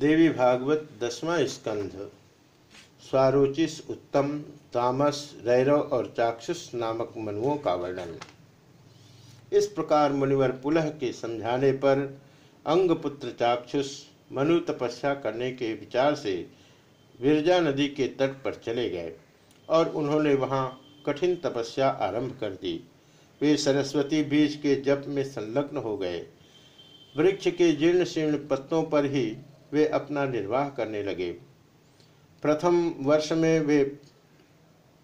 देवी भागवत दसवां स्कंध। स्वारोचिस उत्तम, तामस, रैरव और चाक्षुष नामक मनुओं का वर्णन। इस प्रकार मुनिवर पुलह के समझाने पर अंगपुत्र चाक्षुष मनु तपस्या करने के विचार से विरजा नदी के तट पर चले गए और उन्होंने वहाँ कठिन तपस्या आरंभ कर दी। वे सरस्वती बीज के जप में संलग्न हो गए। वृक्ष के जीर्ण शीर्ण पत्तों पर ही वे अपना निर्वाह करने लगे। प्रथम वर्ष में वे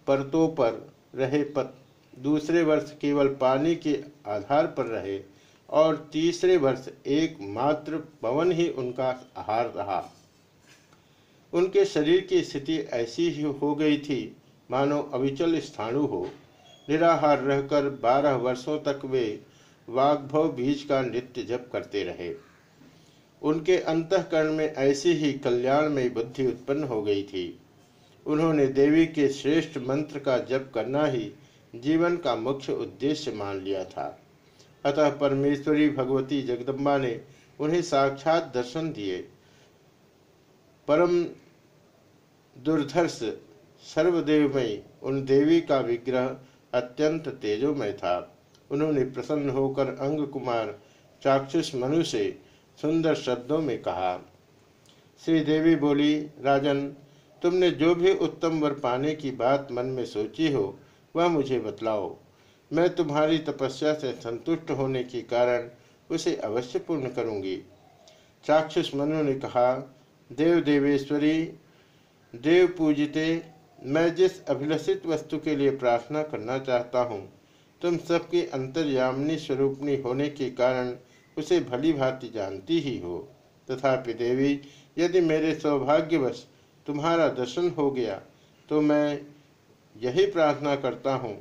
परतों पर रहे, पत, दूसरे वर्ष केवल पानी के आधार पर रहे और तीसरे वर्ष एकमात्र पवन ही उनका आहार रहा। उनके शरीर की स्थिति ऐसी ही हो गई थी, मानो अविचल स्थाणु हो। निराहार रहकर बारह वर्षों तक वे वाग्भव बीज का नित्य जप करते रहे। उनके अंतकरण में ऐसी ही कल्याण में बुद्धि उत्पन्न हो गई थी। उन्होंने देवी के श्रेष्ठ मंत्र का जप करना ही जीवन का मुख्य उद्देश्य मान लिया था। अतः परमेश्वरी भगवती जगदम्बा ने उन्हें साक्षात दर्शन दिए। परम दुर्धर्ष, सर्वदेवमयी, उन देवी का विग्रह अत्यंत तेजोमय था। उन्होंने प्रसन्न होकर अंग कुमार चाक्षुष मनु से सुंदर शब्दों में कहा श्री देवी बोली, राजन, तुमने जो भी उत्तम वर पाने की बात मन में सोची हो, वह मुझे बतलाओ। मैं तुम्हारी तपस्या से संतुष्ट होने के कारण उसे अवश्य पूर्ण करूँगी। चाक्षुष मनु ने कहा, देव देवेश्वरी, देव पूजिते, मैं जिस अभिलषित वस्तु के लिए प्रार्थना करना चाहता हूँ, तुम सबकी अंतर्यामिनी स्वरूपणी होने के कारण उसे भली भांति जानती ही हो। तथापि देवी, यदि मेरे सौभाग्यवश तुम्हारा दर्शन हो गया तो मैं यही प्रार्थना करता हूँ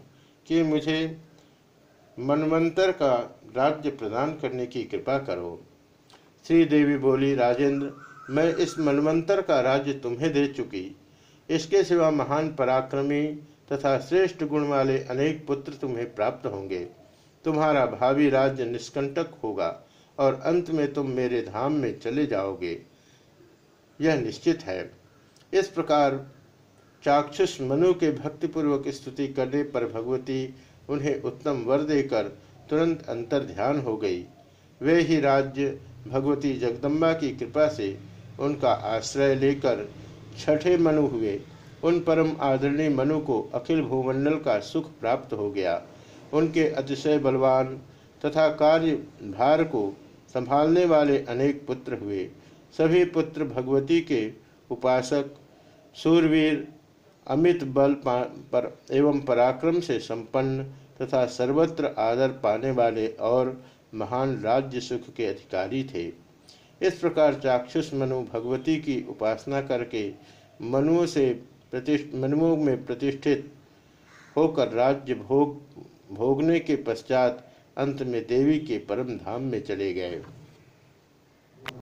कि मुझे मनवंतर का राज्य प्रदान करने की कृपा करो। श्री देवी बोली, राजेंद्र, मैं इस मनवंतर का राज्य तुम्हें दे चुकी। इसके सिवा महान पराक्रमी तथा श्रेष्ठ गुण वाले अनेक पुत्र तुम्हें प्राप्त होंगे। तुम्हारा भावी राज्य निष्कंटक होगा और अंत में तुम मेरे धाम में चले जाओगे। यह निश्चित है। इस प्रकार चाक्षुष मनु के भक्तिपूर्वक स्तुति करने पर भगवती उन्हें उत्तम वर देकर तुरंत अंतर ध्यान हो गई। वे ही राज्य भगवती जगदम्बा की कृपा से उनका आश्रय लेकर छठे मनु हुए। उन परम आदरणीय मनु को अखिल भूमंडल का सुख प्राप्त हो गया। उनके अतिशय बलवान तथा कार्य भार को संभालने वाले अनेक पुत्र हुए। सभी पुत्र भगवती के उपासक, सूरवीर, अमित बल पर, एवं पराक्रम से संपन्न तथा सर्वत्र आदर पाने वाले और महान राज्य सुख के अधिकारी थे। इस प्रकार चाक्षुष मनु भगवती की उपासना करके मनुओं से प्रतिष्ठ, मनुओं में प्रतिष्ठित होकर राज्य भोग भोगने के पश्चात अंत में देवी के परम धाम में चले गए।